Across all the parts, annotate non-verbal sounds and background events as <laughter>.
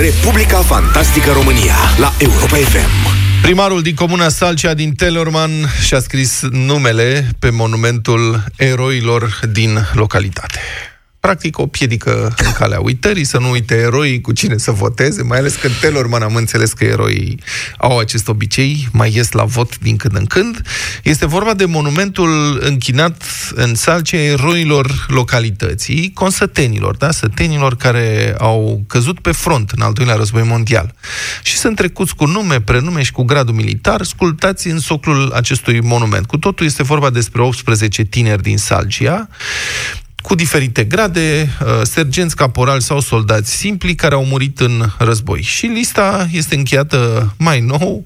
Republica Fantastică România la Europa FM. Primarul din comuna Salcea din Telorman și-a scris numele pe monumentul eroilor din localitate practic o piedică în calea uitării, să nu uite eroii cu cine să voteze, mai ales că în Telorman am înțeles că eroii au acest obicei, mai ies la vot din când în când. Este vorba de monumentul închinat în salce eroilor localității, consătenilor, da? sătenilor care au căzut pe front în al doilea război mondial. Și sunt trecuți cu nume, prenume și cu gradul militar, sculptați în soclul acestui monument. Cu totul este vorba despre 18 tineri din Salgia, cu diferite grade, uh, sergenți, caporali sau soldați simpli care au murit în război. Și lista este încheiată mai nou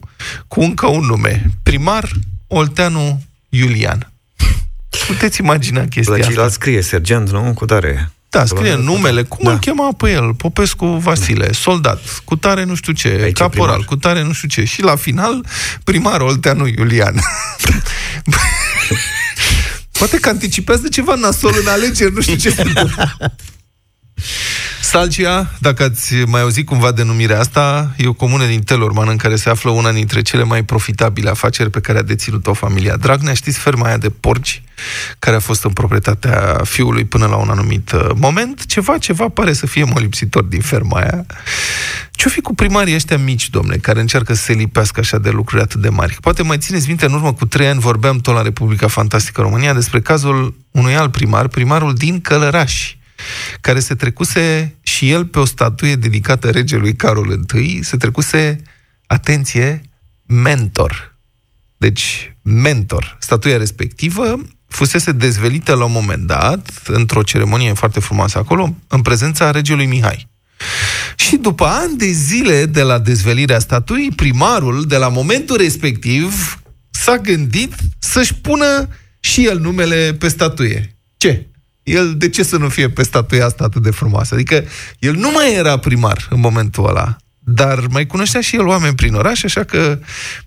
cu încă un nume. Primar Olteanu Iulian. <laughs> Puteți imagina chestia La asta. scrie sergent, nu? Cu tare. Da, scrie numele, cum da. îl chema pe el? Popescu Vasile, da. soldat, cu tare nu știu ce, Aici caporal, primar. cu tare nu știu ce. Și la final, primar Olteanu Iulian. <laughs> Poate că anticipează ceva nasol în alegeri, nu știu ce <laughs> Salcia, dacă ați mai auzit cumva denumirea asta, e o comună din Telorman în care se află una dintre cele mai profitabile afaceri pe care a deținut-o familia Dragnea. Știți ferma aia de porci care a fost în proprietatea fiului până la un anumit uh, moment? Ceva, ceva pare să fie molipsitor din ferma aia. Ce-o fi cu primarii ăștia mici, domne, care încearcă să se lipească așa de lucruri atât de mari? Poate mai țineți minte, în urmă cu trei ani vorbeam tot la Republica Fantastică România despre cazul unui alt primar, primarul din Călărași, care se trecuse și el pe o statuie dedicată regelui Carol I, se trecuse, atenție, mentor. Deci, mentor. Statuia respectivă fusese dezvelită la un moment dat, într-o ceremonie foarte frumoasă acolo, în prezența regelui Mihai. Și după ani de zile de la dezvelirea statuii, primarul, de la momentul respectiv, s-a gândit să-și pună și el numele pe statuie. Ce? El de ce să nu fie pe statuia asta atât de frumoasă? Adică el nu mai era primar în momentul ăla, dar mai cunoștea și el oameni prin oraș, așa că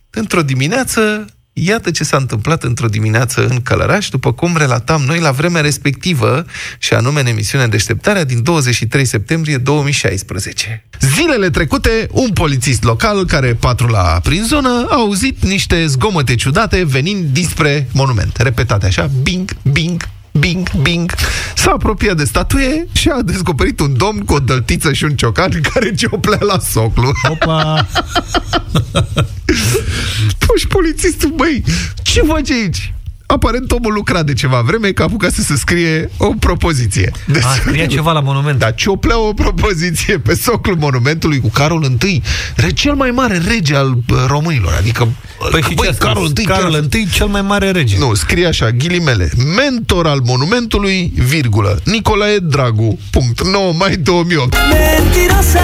într-o dimineață Iată ce s-a întâmplat într-o dimineață în Călăraș, după cum relatam noi la vremea respectivă, și anume în emisiunea Deșteptarea din 23 septembrie 2016. Zilele trecute, un polițist local care patrula prin zonă a auzit niște zgomote ciudate venind dinspre monument. Repetate așa, bing, bing, bing, bing, s-a apropiat de statuie și a descoperit un domn cu o dăltiță și un ciocan <laughs> care cioplea la soclu. Opa! <laughs> Păi și polițistul, băi, ce faci aici? Aparent omul lucra de ceva vreme că apuca să se scrie o propoziție. Deci, a, scria ceva la monument. Da, cioplea o propoziție pe soclul monumentului cu Carol I, cel mai mare rege al românilor. Adică, păi și băi, Carol I, Carol I, cel mai mare rege. Nu, scrie așa, ghilimele, mentor al monumentului, virgulă, Nicolae Dragu, punct, 9 mai 2008. Mentirosa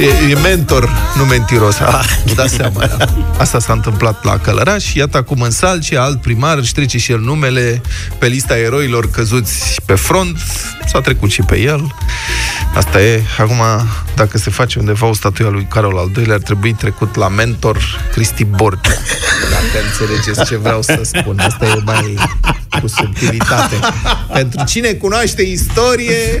E, e mentor, nu mentiros. Ah, dați seama. Da. Asta s-a întâmplat la Călăraș. Iată acum în Salce, alt primar își trece și el numele pe lista eroilor căzuți pe front. S-a trecut și pe el. Asta e. Acum, dacă se face undeva o statuie a lui Carol al II-lea, ar trebui trecut la mentor Cristi Bord. Dacă înțelegeți ce vreau să spun. Asta e mai cu subtilitate. Pentru cine cunoaște istorie...